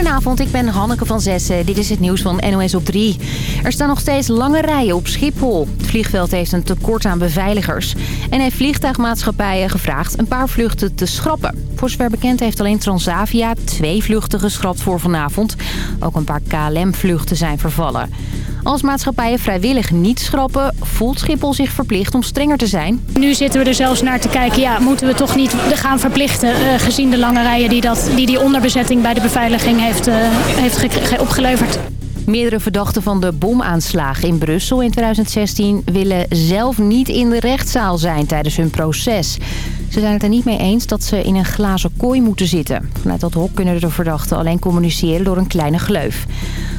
Goedenavond, ik ben Hanneke van Zessen. Dit is het nieuws van NOS op 3. Er staan nog steeds lange rijen op Schiphol. Het vliegveld heeft een tekort aan beveiligers. En heeft vliegtuigmaatschappijen gevraagd een paar vluchten te schrappen. Voor zover bekend heeft alleen Transavia twee vluchten geschrapt voor vanavond. Ook een paar KLM-vluchten zijn vervallen. Als maatschappijen vrijwillig niet schrappen, voelt Schiphol zich verplicht om strenger te zijn. Nu zitten we er zelfs naar te kijken, ja, moeten we toch niet gaan verplichten... Uh, gezien de lange rijen die, dat, die die onderbezetting bij de beveiliging heeft, uh, heeft opgeleverd. Meerdere verdachten van de bomaanslagen in Brussel in 2016 willen zelf niet in de rechtszaal zijn tijdens hun proces. Ze zijn het er niet mee eens dat ze in een glazen kooi moeten zitten. Vanuit dat hok kunnen de verdachten alleen communiceren door een kleine gleuf.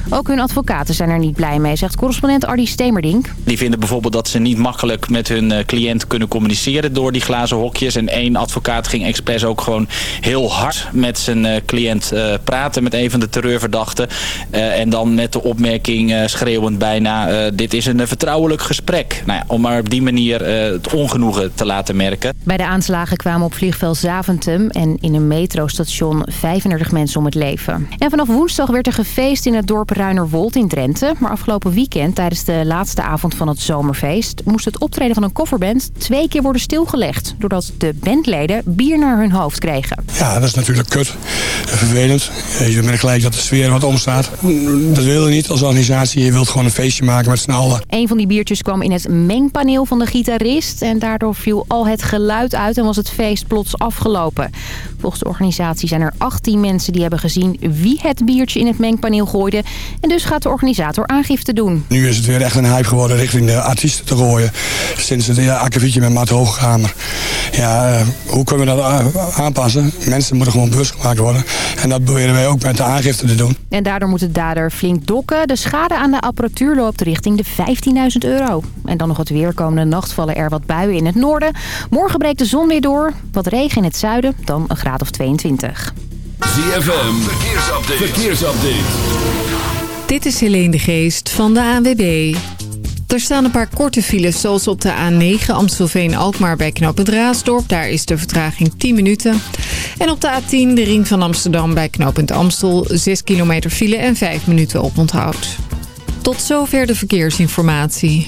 Ook hun advocaten zijn er niet blij mee, zegt correspondent Ardi Stemerdink. Die vinden bijvoorbeeld dat ze niet makkelijk met hun eh, cliënt kunnen communiceren door die glazen hokjes. En één advocaat ging expres ook gewoon heel hard met zijn eh, cliënt uh, praten met een van de terreurverdachten. En dan met de opmerking schreeuwend bijna, dit is een vertrouwelijk gesprek. Nou ja, om maar op die manier het ongenoegen te laten merken. Bij de aanslagen kwamen op vliegveld Zaventem en in een metrostation 35 mensen om het leven. En vanaf woensdag werd er gefeest in het dorp Ruinerwold in Drenthe. Maar afgelopen weekend, tijdens de laatste avond van het zomerfeest... moest het optreden van een kofferband twee keer worden stilgelegd. Doordat de bandleden bier naar hun hoofd kregen. Ja, dat is natuurlijk kut. Vervelend. Je merkt gelijk dat de sfeer wat omstaat. Dat wil je niet als organisatie. Je wilt gewoon een feestje maken met z'n allen. Een van die biertjes kwam in het mengpaneel van de gitarist. En daardoor viel al het geluid uit en was het feest plots afgelopen. Volgens de organisatie zijn er 18 mensen die hebben gezien wie het biertje in het mengpaneel gooide. En dus gaat de organisator aangifte doen. Nu is het weer echt een hype geworden richting de artiesten te gooien. Sinds het ja, akkefietje met Maat Hoogkamer. Ja, uh, hoe kunnen we dat aanpassen? Mensen moeten gewoon bewust gemaakt worden. En dat proberen wij ook met de aangifte te doen. En daardoor moet de dader flink dokken. De schade aan de apparatuur loopt richting de 15.000 euro. En dan nog het weer. Komende nacht vallen er wat buien in het noorden. Morgen breekt de zon weer door. Wat regen in het zuiden, dan een graad of 22. ZFM, verkeersupdate. verkeersupdate. Dit is Helene de Geest van de ANWB. Er staan een paar korte files, zoals op de A9 Amstelveen-Alkmaar bij knooppunt Raasdorp. Daar is de vertraging 10 minuten. En op de A10 de ring van Amsterdam bij knooppunt Amstel. 6 kilometer file en 5 minuten oponthoud. Tot zover de verkeersinformatie.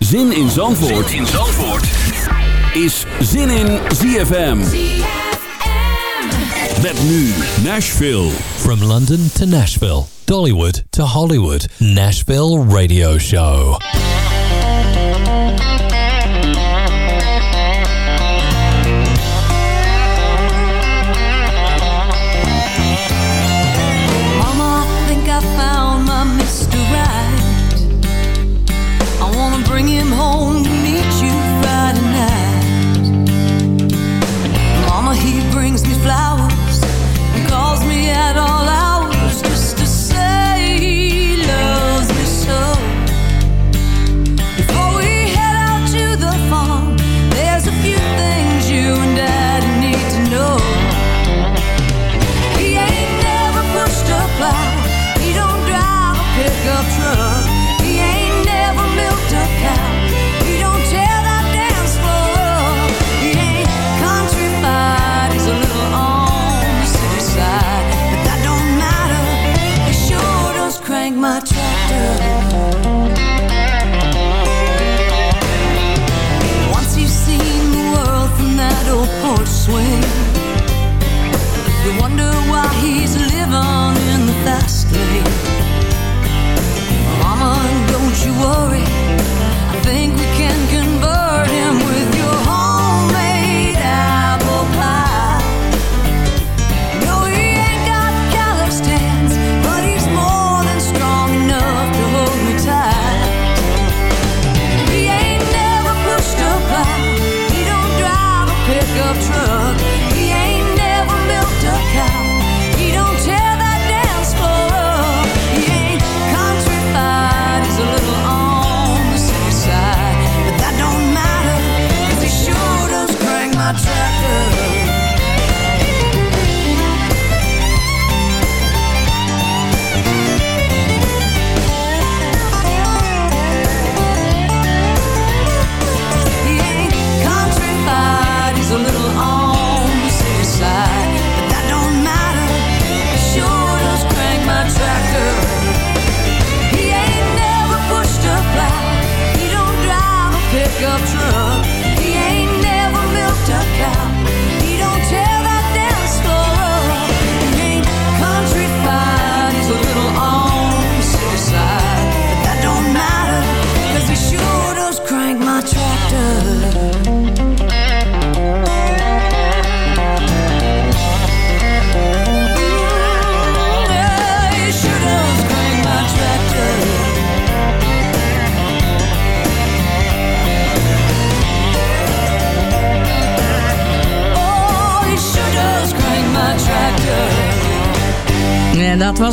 Zin in Zandvoort, zin in Zandvoort. is Zin in ZFM. Met nu Nashville. From London to Nashville, Dollywood to Hollywood, Nashville Radio Show.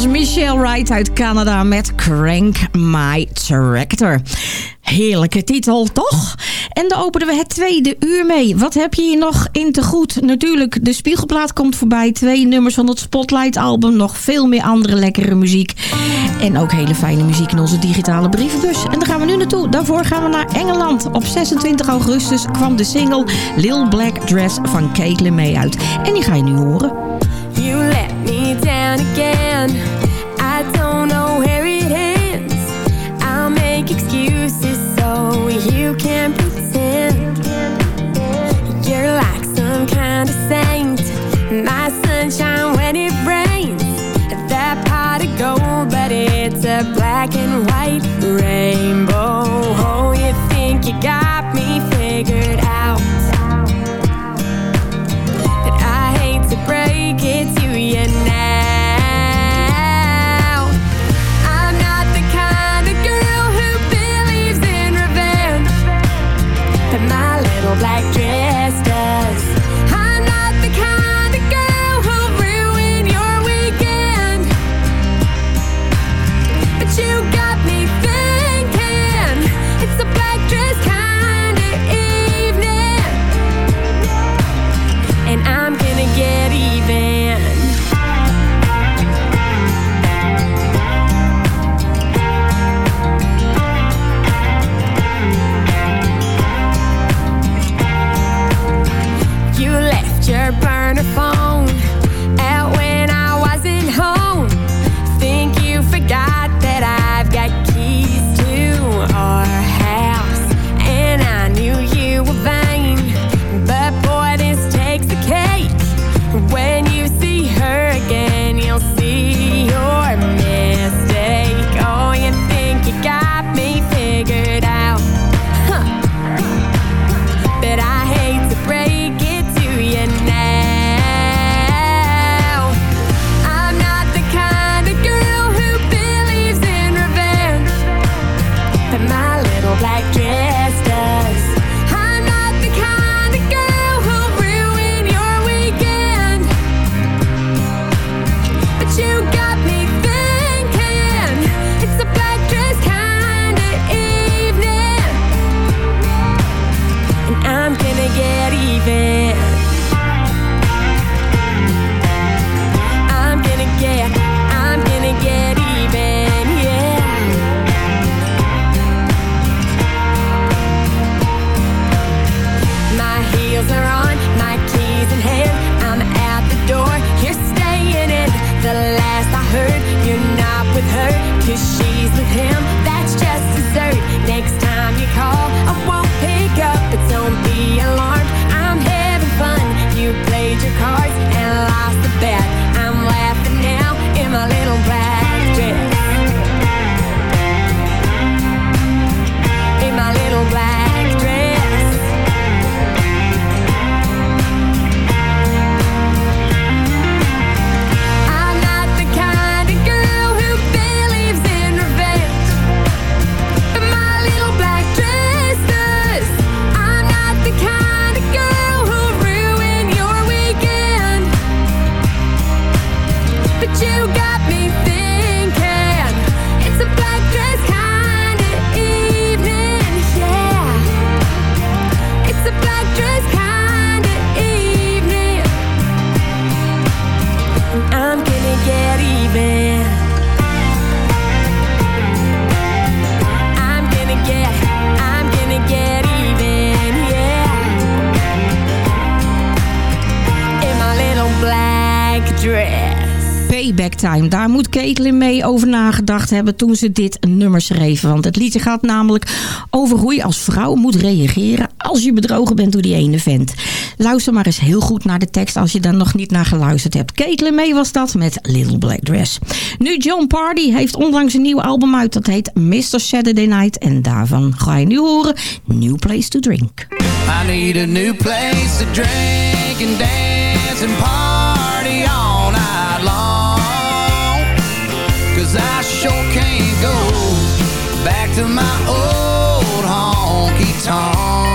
Michelle Wright uit Canada met Crank My Tractor. Heerlijke titel, toch? En dan openen we het tweede uur mee. Wat heb je hier nog in te goed? Natuurlijk, de Spiegelplaat komt voorbij. Twee nummers van het Spotlight album. Nog veel meer andere lekkere muziek. En ook hele fijne muziek in onze digitale brievenbus. En daar gaan we nu naartoe. Daarvoor gaan we naar Engeland. Op 26 augustus kwam de single Lil Black Dress van Caitlin May uit. En die ga je nu horen. You let me down again. I don't know where it ends. I'll make excuses so you can pretend. You're like some kind of saint. My sunshine when it rains. That pot of gold, but it's a black and white rainbow. Oh, you think you got Daar moet Caitlin mee over nagedacht hebben toen ze dit nummer schreef. Want het liedje gaat namelijk over hoe je als vrouw moet reageren als je bedrogen bent door die ene vent. Luister maar eens heel goed naar de tekst als je daar nog niet naar geluisterd hebt. Caitlin May was dat met Little Black Dress. Nu John Party heeft onlangs een nieuw album uit. Dat heet Mr. Saturday Night. En daarvan ga je nu horen New Place to Drink. I need a new place to drink and dance and party Cause I sure can't go back to my old honky tonk.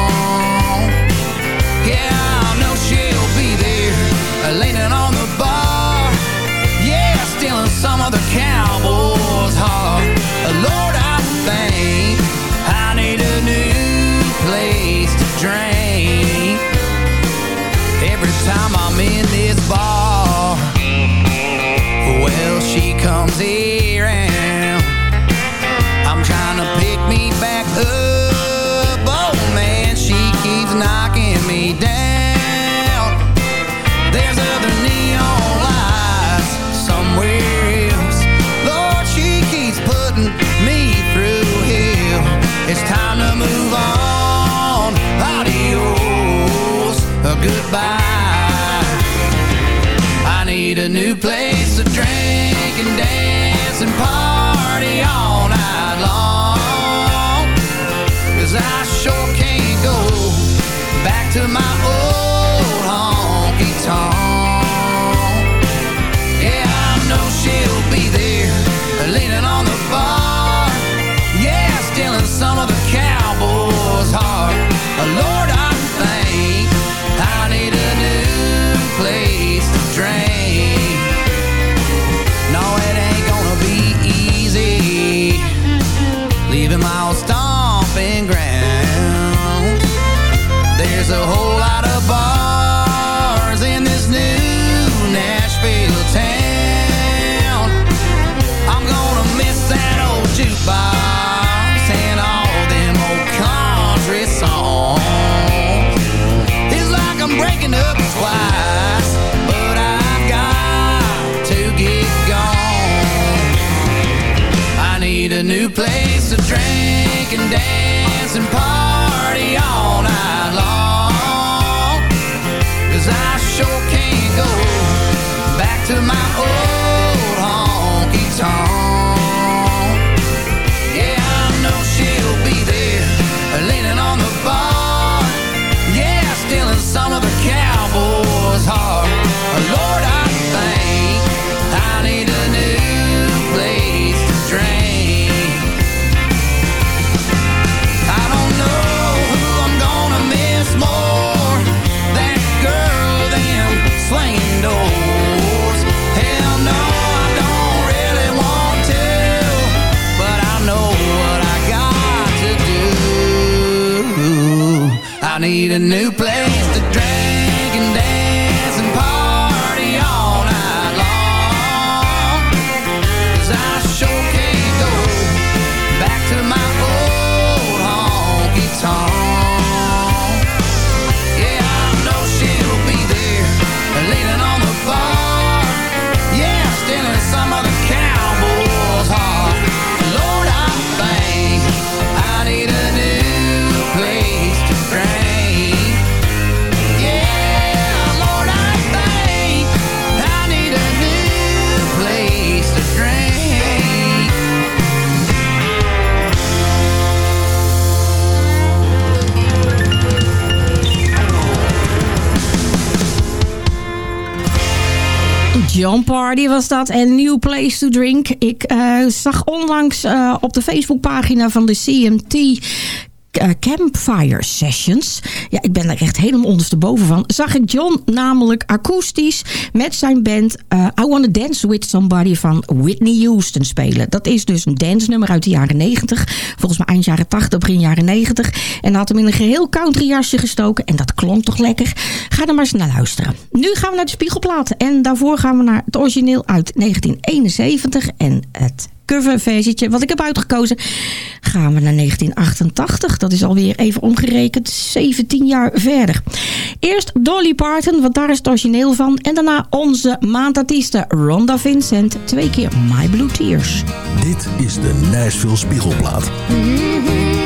Goodbye. I need a new place to drink and dance and party all night long. Cause I sure can't go back to my old Party was dat en New Place to Drink. Ik eh, zag onlangs eh, op de Facebookpagina van de CMT eh, Campfire Sessions. Ja, ik ben er echt helemaal ondersteboven van. Zag ik John namelijk akoestisch met zijn band eh, I Wanna Dance With Somebody van Whitney Houston spelen. Dat is dus een dansnummer uit de jaren 90. Volgens mij eind jaren 80, begin jaren 90. En had hem in een geheel country jasje gestoken. En dat klonk toch lekker. Ga er maar eens naar luisteren. Nu gaan we naar de Spiegelplaat. En daarvoor gaan we naar het origineel uit 1971. En het coverversietje wat ik heb uitgekozen gaan we naar 1988. Dat is alweer even omgerekend 17 jaar verder. Eerst Dolly Parton, want daar is het origineel van. En daarna onze maandartieste Rhonda Vincent. Twee keer My Blue Tears. Dit is de Nashville Spiegelplaat. Fly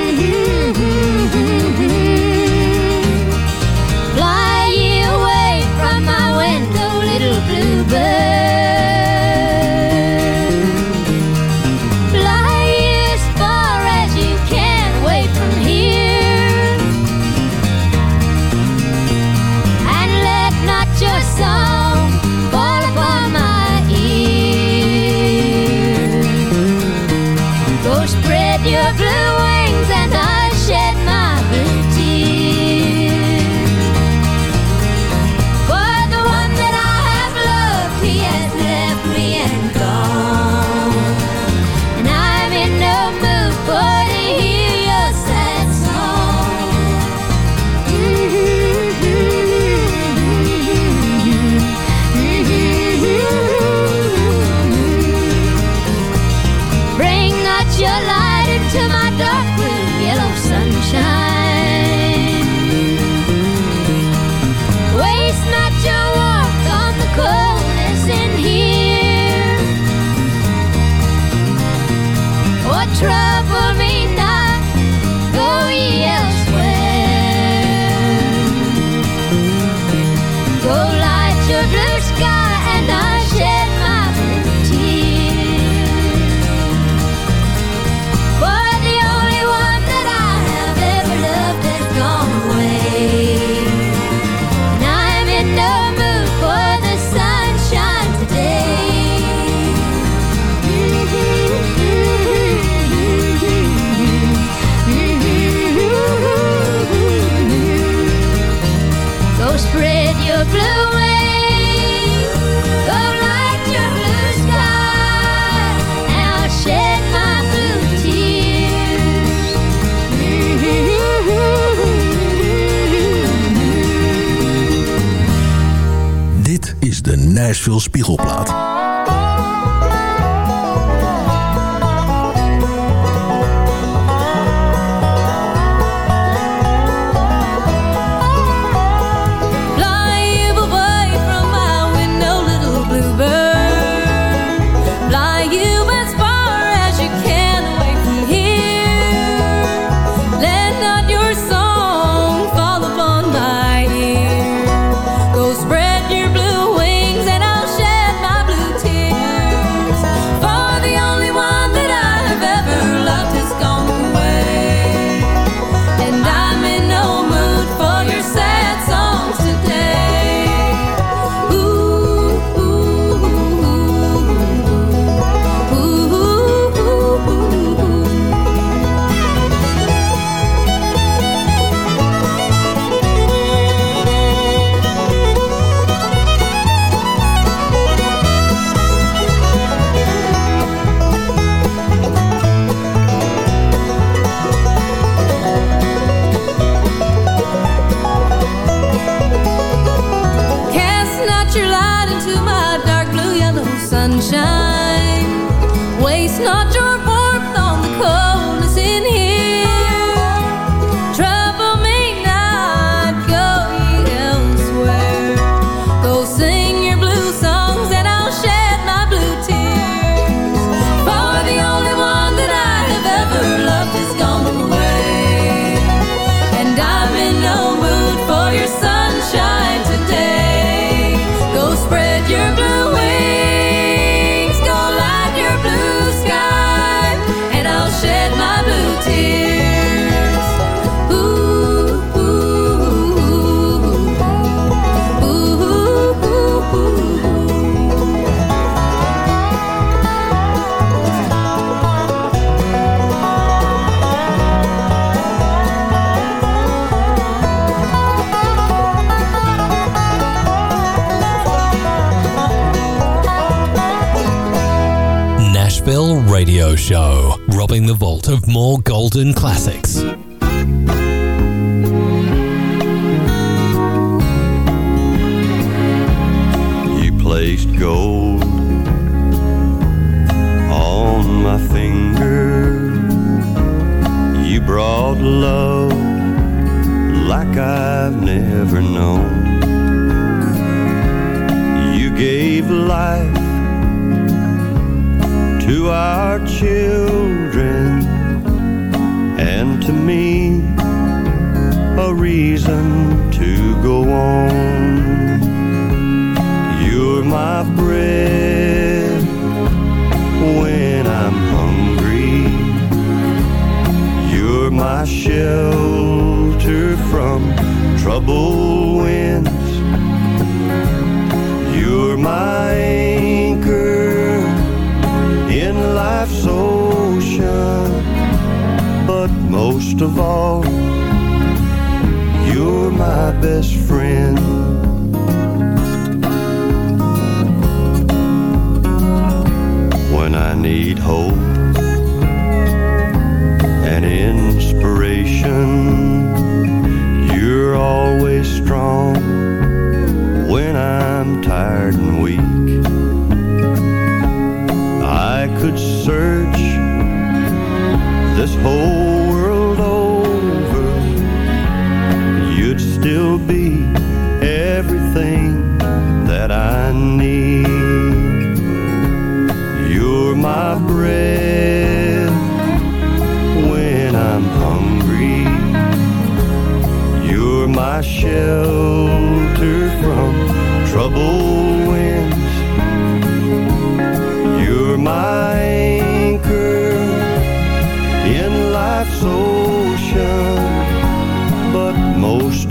and to me a reason to go on. You're my bread when I'm hungry. You're my shelter from trouble most of all, you're my best friend. When I need hope and inspiration, you're always strong when I'm tired and weak. I could search this whole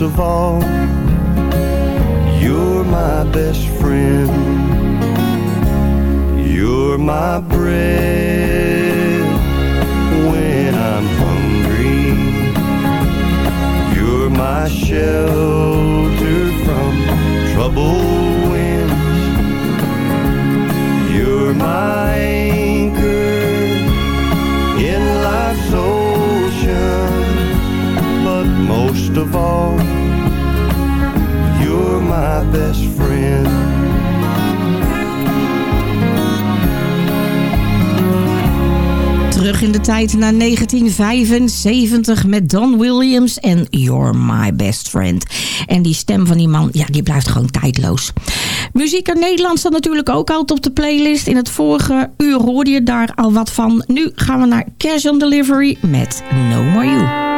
of all You're my best friend. You're my bread when I'm hungry. You're my shelter. De tijd naar 1975 met Don Williams en You're My Best Friend. En die stem van die man, ja, die blijft gewoon tijdloos. Muziek uit Nederland staat natuurlijk ook altijd op de playlist. In het vorige uur hoorde je daar al wat van. Nu gaan we naar Cash on Delivery met No More You.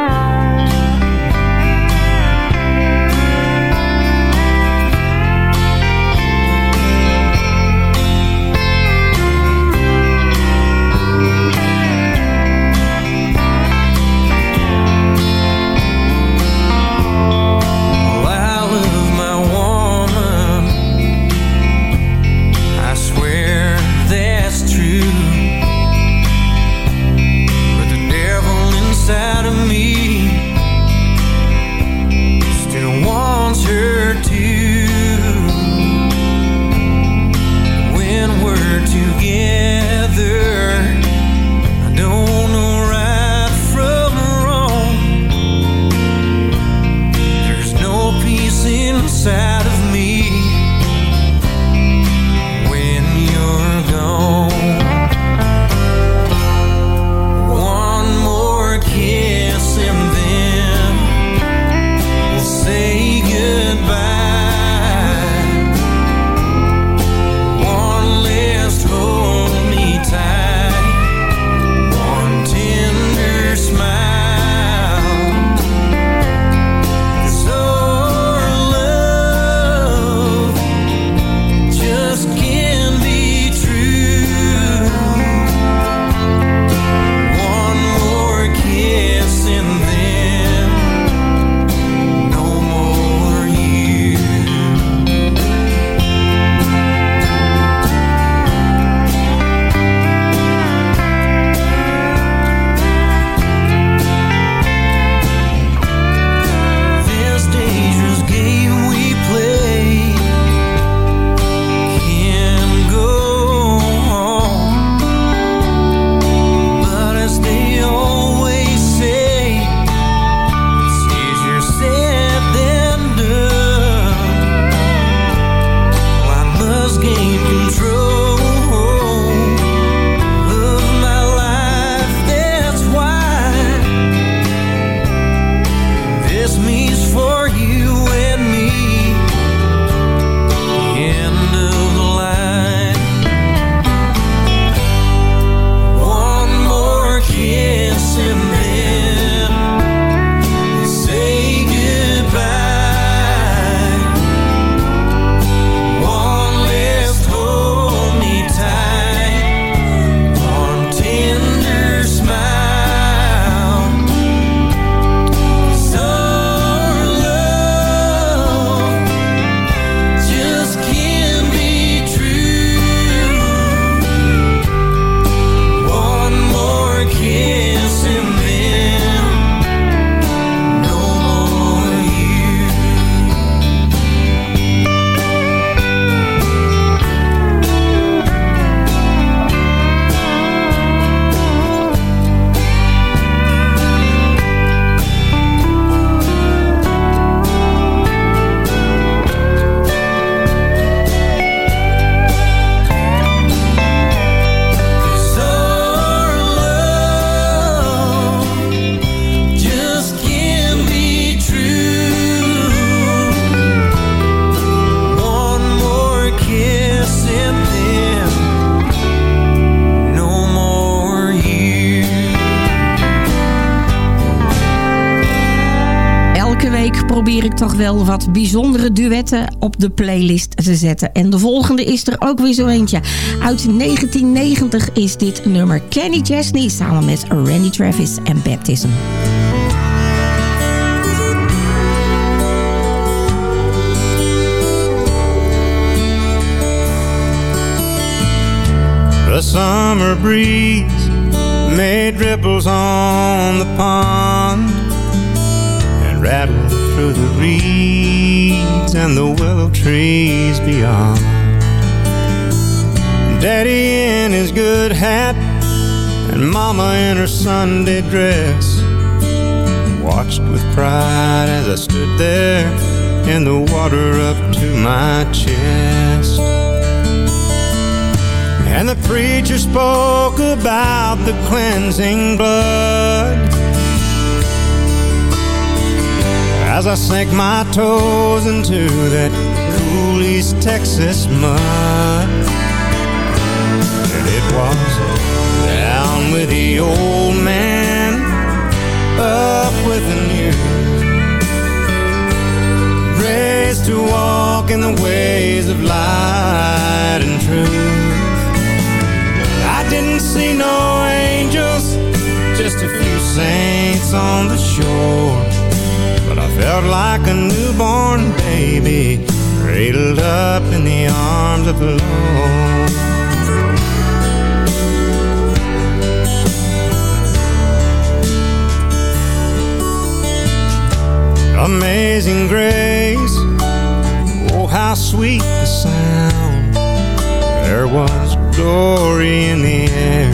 Wel wat bijzondere duetten op de playlist te zetten. En de volgende is er ook weer zo eentje. Uit 1990 is dit nummer Kenny Chesney samen met Randy Travis en Baptism. The summer breeze made ripples on the pond and rattled through the reeds and the willow trees beyond. Daddy in his good hat and Mama in her Sunday dress watched with pride as I stood there in the water up to my chest. And the preacher spoke about the cleansing blood. As I sank my toes into that cool East Texas mud. And it was down with the old man, up with the new. Raised to walk in the ways of light and truth. I didn't see no angels, just a few saints on the shore. Felt like a newborn baby, cradled up in the arms of Lord. Amazing grace, oh how sweet the sound. There was glory in the air,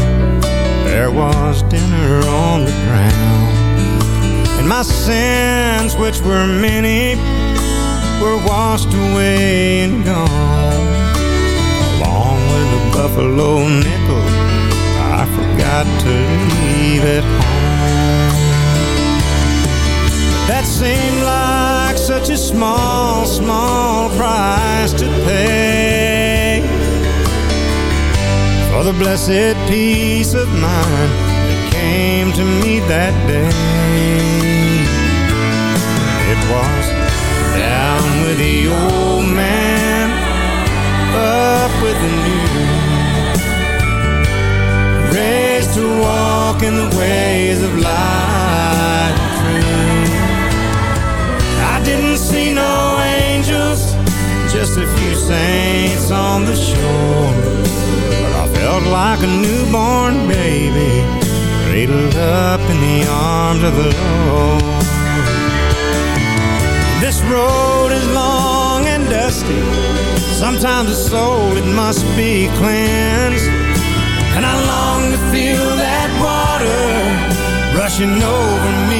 there was dinner on the ground. And my sins, which were many, were washed away and gone. Along with the buffalo nickel, I forgot to leave at home. That seemed like such a small, small price to pay For the blessed peace of mind that came to me that day was down with the old man, up with the new Raised to walk in the ways of and I didn't see no angels, just a few saints on the shore. But I felt like a newborn baby, cradled up in the arms of the Lord. Road is long and dusty. Sometimes the soul, it must be cleansed. And I long to feel that water rushing over me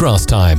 Grass Time.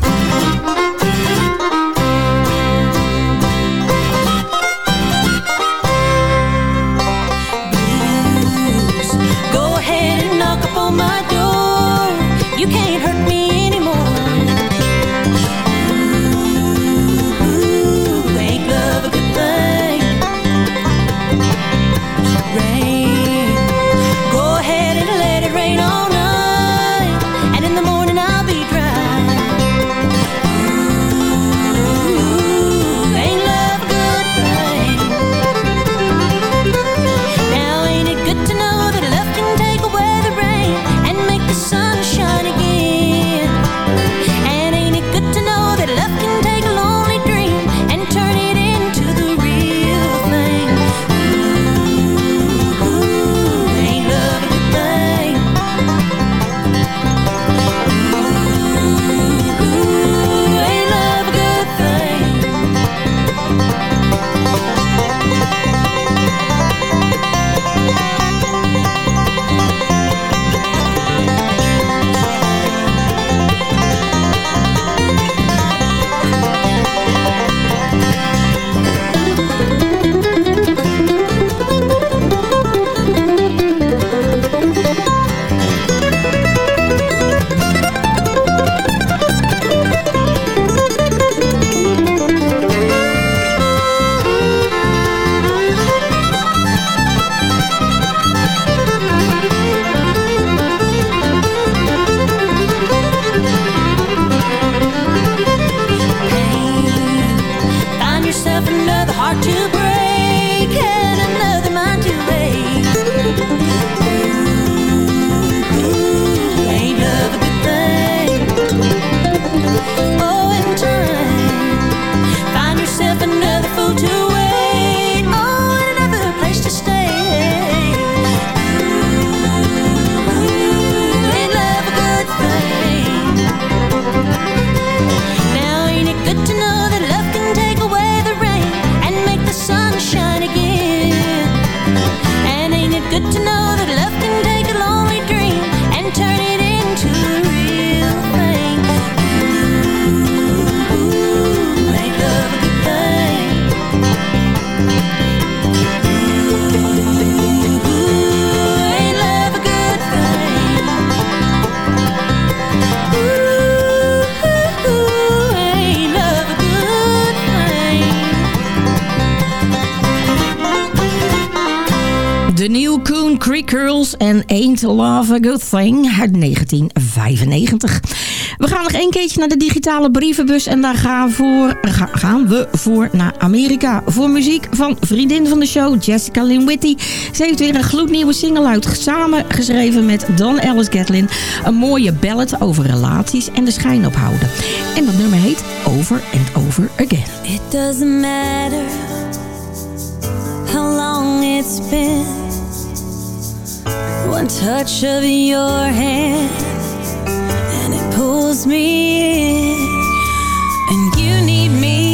Girls en Ain't Love a Good Thing uit 1995. We gaan nog één keertje naar de digitale brievenbus en daar gaan, voor, ga- gaan we voor naar Amerika. Voor muziek van vriendin van de show, Jessica Lynn Whitty. Ze heeft weer een gloednieuwe single uit, samen geschreven met Don Ellis Gatlin. Een mooie ballad over relaties en de schijn ophouden. En dat nummer heet Over and Over Again. It doesn't matter how long it's been. One touch of your hand and it pulls me in. And you need me,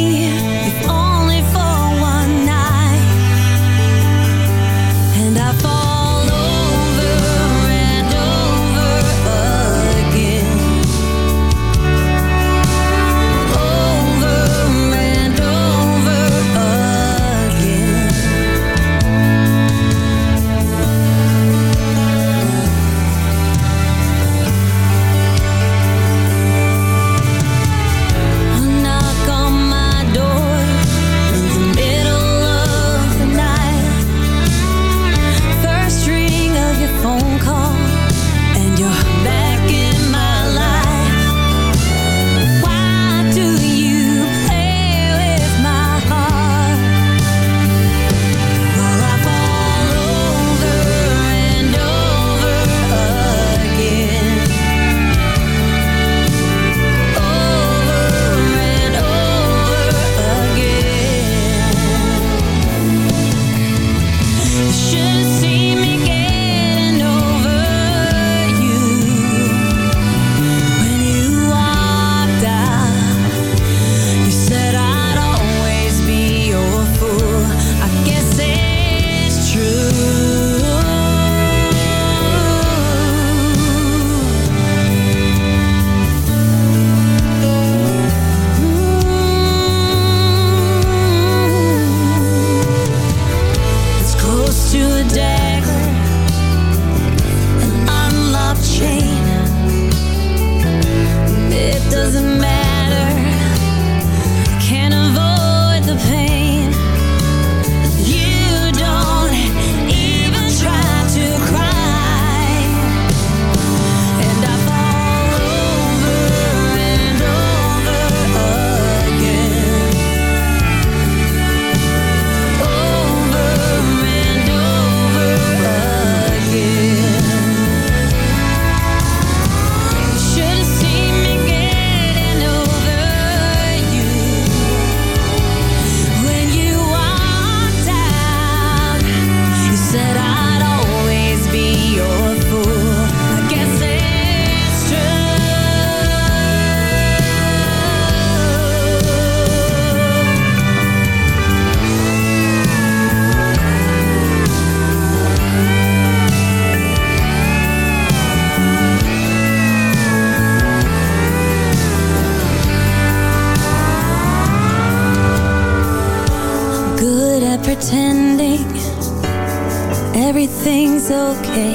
everything's okay.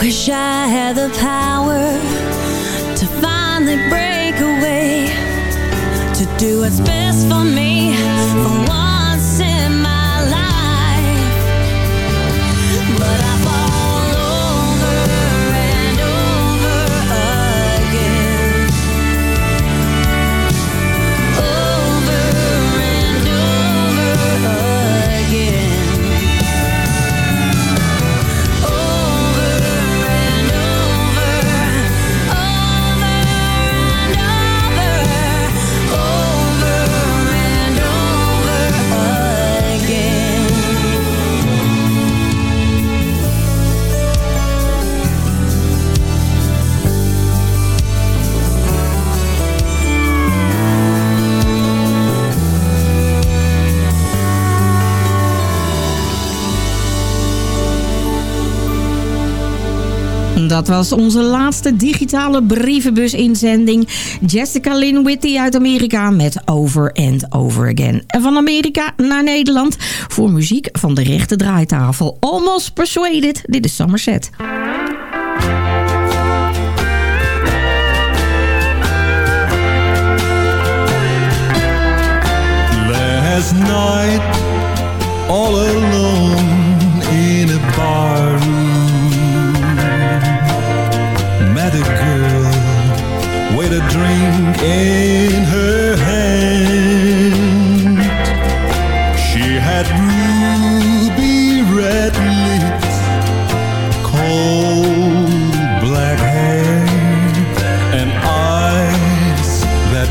Wish I had the power to finally break away, to do what's best for me for Dat was onze laatste digitale brievenbus-inzending. Jessica Lynn Whitty uit Amerika met Over and Over Again. En van Amerika naar Nederland voor muziek van de rechte draaitafel. Almost Persuaded, dit is Somerset.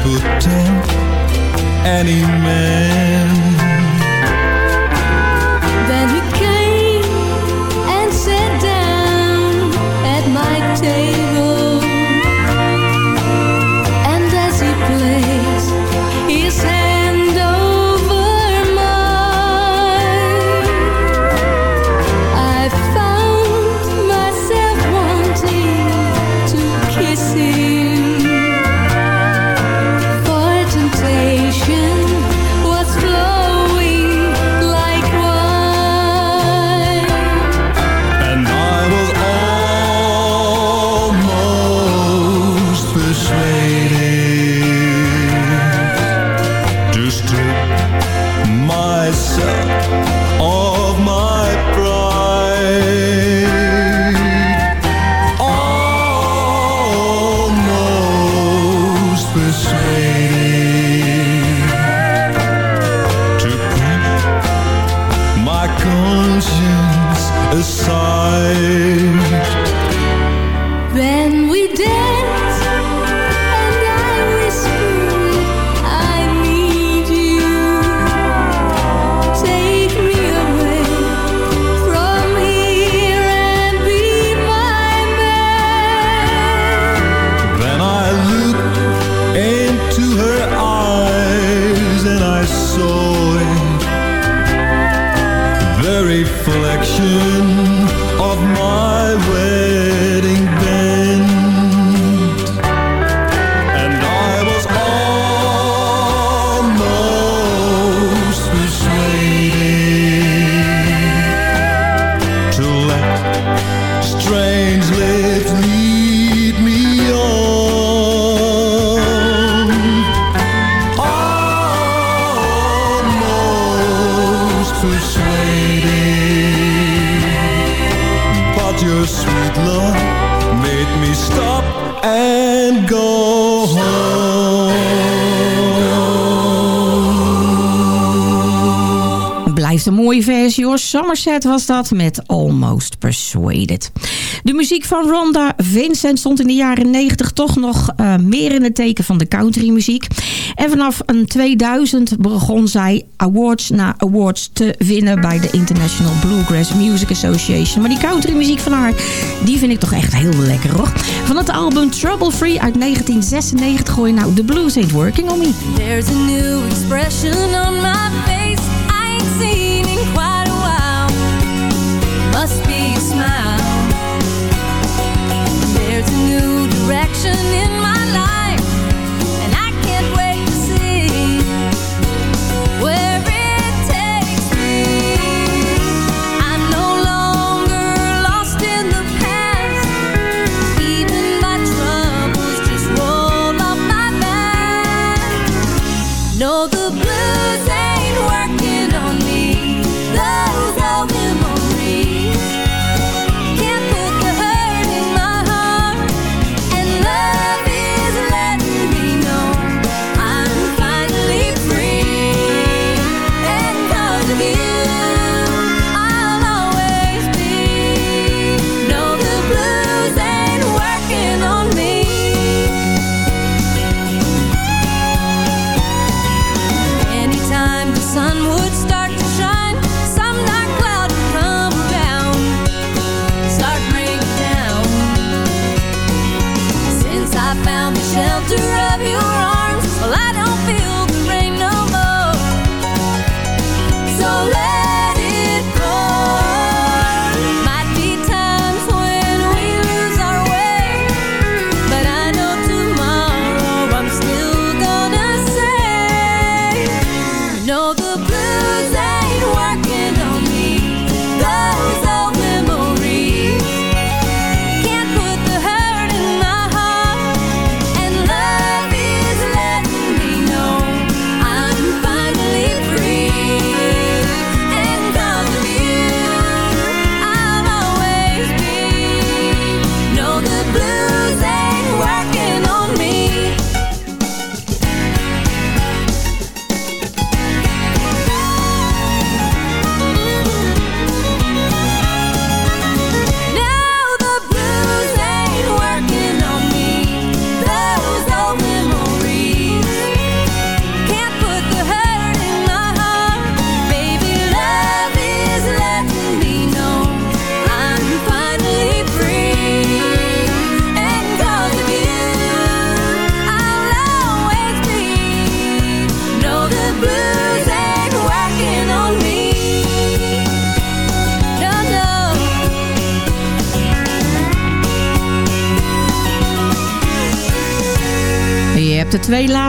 Would tempt any man. Somerset was dat met Almost Persuaded. De muziek van Rhonda Vincent stond in de jaren 90 toch nog eh, meer in het teken van de countrymuziek. En vanaf een 2000 begon zij awards na awards te winnen bij de International Bluegrass Music Association. Maar die countrymuziek van haar, die vind ik toch echt heel lekker hoor. Van het album Trouble Free uit 1996 gooi je nou The Blues Ain't Working On Me. There's a new expression on my face direction in my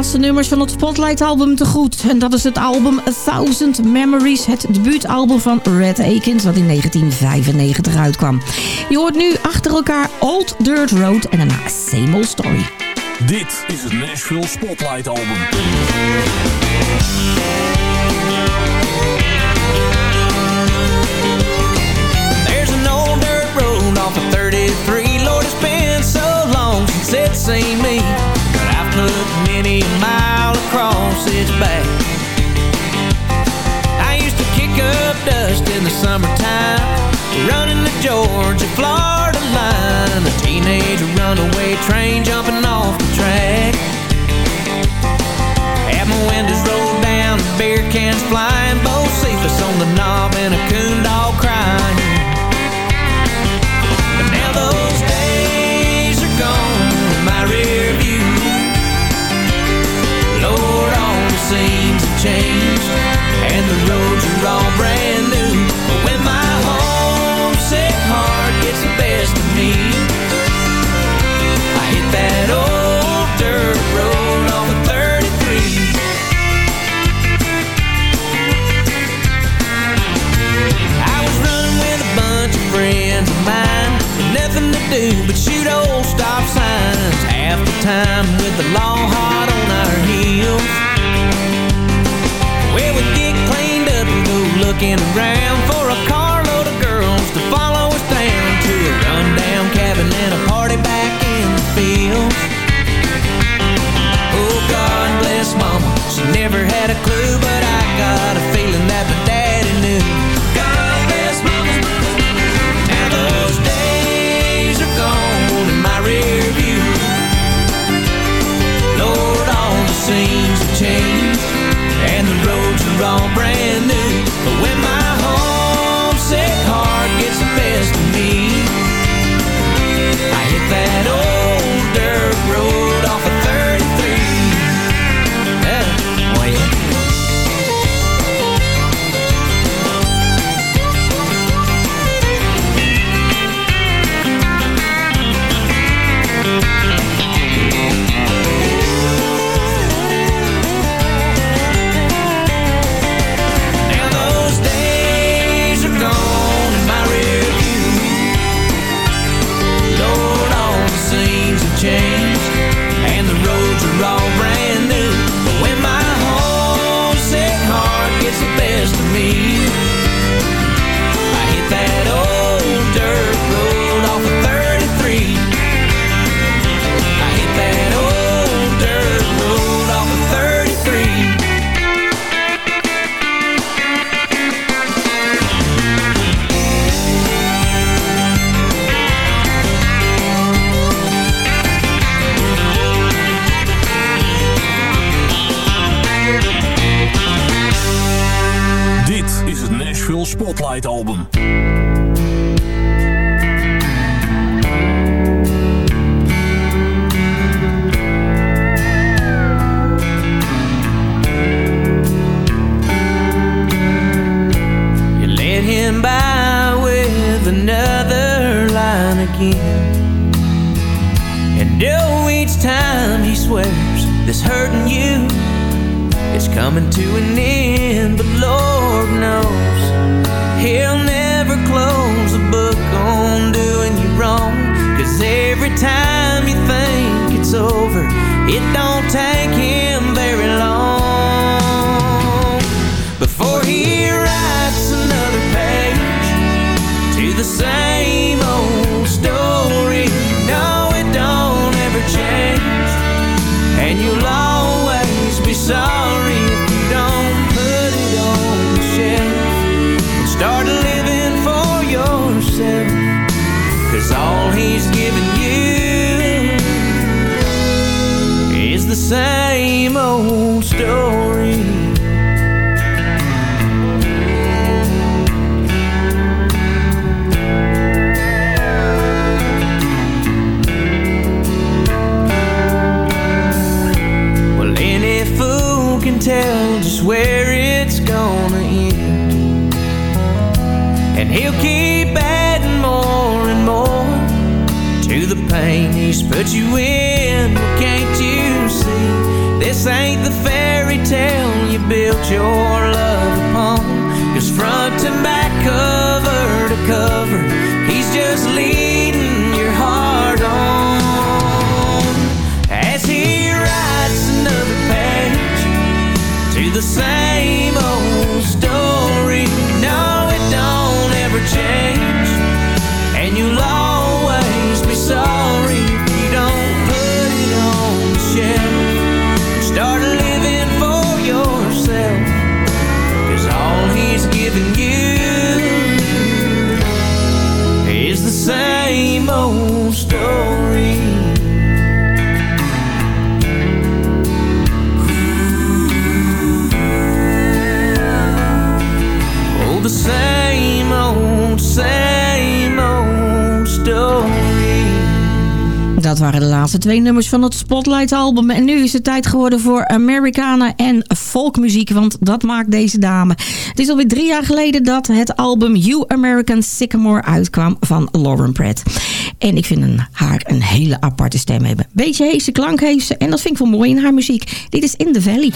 laatste nummers van het Spotlight-album te goed. En dat is het album A Thousand Memories, het debuutalbum van Red Akins, dat in 1995 uitkwam. Je hoort nu achter elkaar Old Dirt Road en daarna Same Old Story. Dit is het Nashville Spotlight Album. There's an old dirt road off of 33. Lord, it's been so long since it's seen me. I've many a mile across its back. I used to kick up dust in the summertime. Running the Georgia, Florida line. A teenage runaway train jumping off the track. Had my windows rolled down, beer cans flying, both ceaseless on the knob, and a coon dog crying. Do but shoot old stop signs half the time with the law hot on our heels. Well, we'd get cleaned up and go looking around for a carload of girls to follow us down to a rundown cabin and a party back in the fields. Oh, God bless Mama, she never had a clue, but seen yo waren de laatste twee nummers van het Spotlight album. En nu is het tijd geworden voor Americana en folkmuziek. Want dat maakt deze dame. Het is alweer drie jaar geleden dat het album You American Sycamore uitkwam van Lauren Pratt. En ik vind haar een hele aparte stem hebben. Beetje heese klank heeft ze. En dat vind ik wel mooi in haar muziek. Dit is In the Valley.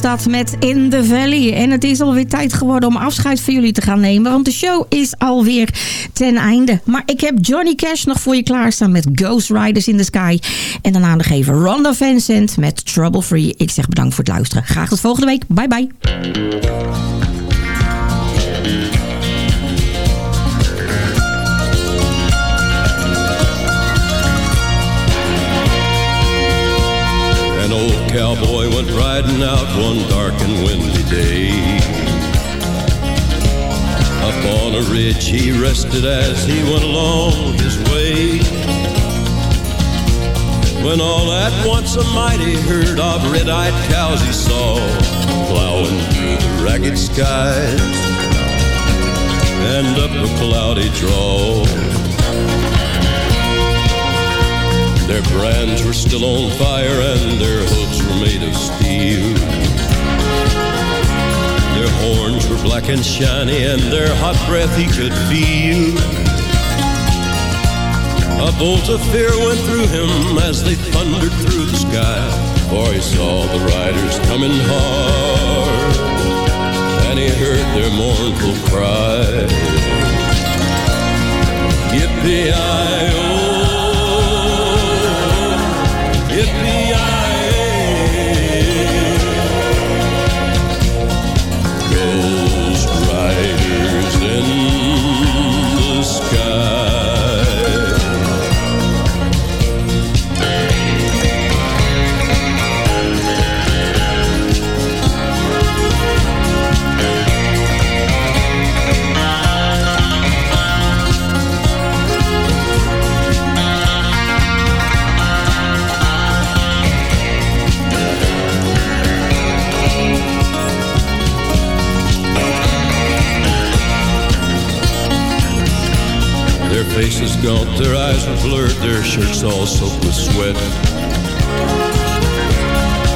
Was met In the Valley. En het is alweer tijd geworden om afscheid van jullie te gaan nemen. Want de show is alweer ten einde. Maar ik heb Johnny Cash nog voor je klaarstaan met Ghost Riders in the Sky. En daarna nog even Ronda Vincent met Trouble Free. Ik zeg bedankt voor het luisteren. Graag tot volgende week. Bye bye. Cowboy went riding out one dark and windy day. Up on a ridge he rested as he went along his way. When all at once a mighty herd of red-eyed cows he saw plowing through the ragged skies and up a cloudy draw. Their brands were still on fire and their hooves were made of steel. Their horns were black and shiny, and their hot breath he could feel. A bolt of fear went through him as they thundered through the sky, for he saw the riders coming hard, and he heard their mournful cry. Yippee-i-oh, It be faces gaunt, their eyes are blurred, their shirts all soaked with sweat.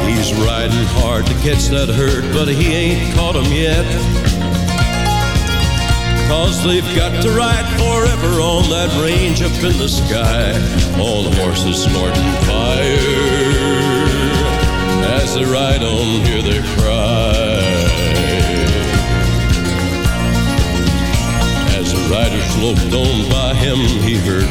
He's riding hard to catch that herd, but he ain't caught 'em yet. Cause they've got to ride forever on that range up in the sky. All the horses snorting fire. As they ride on, hear their cry. As the rider sloped on by him,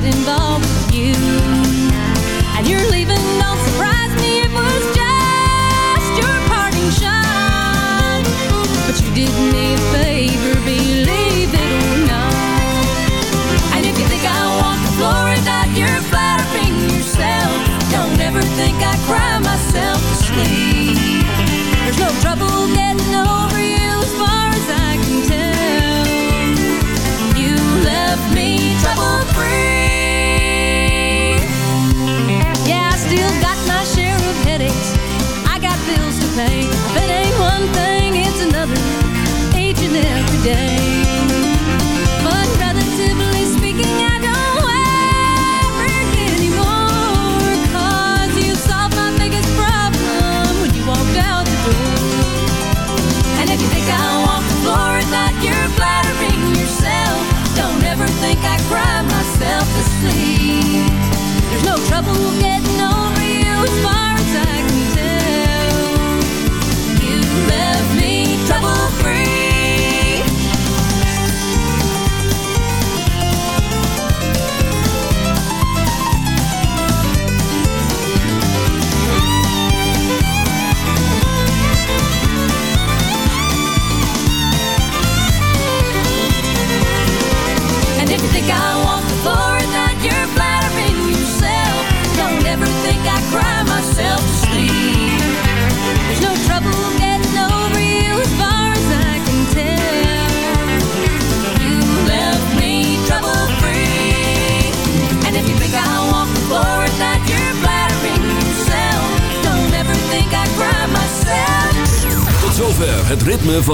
not involved with you. And you're leaving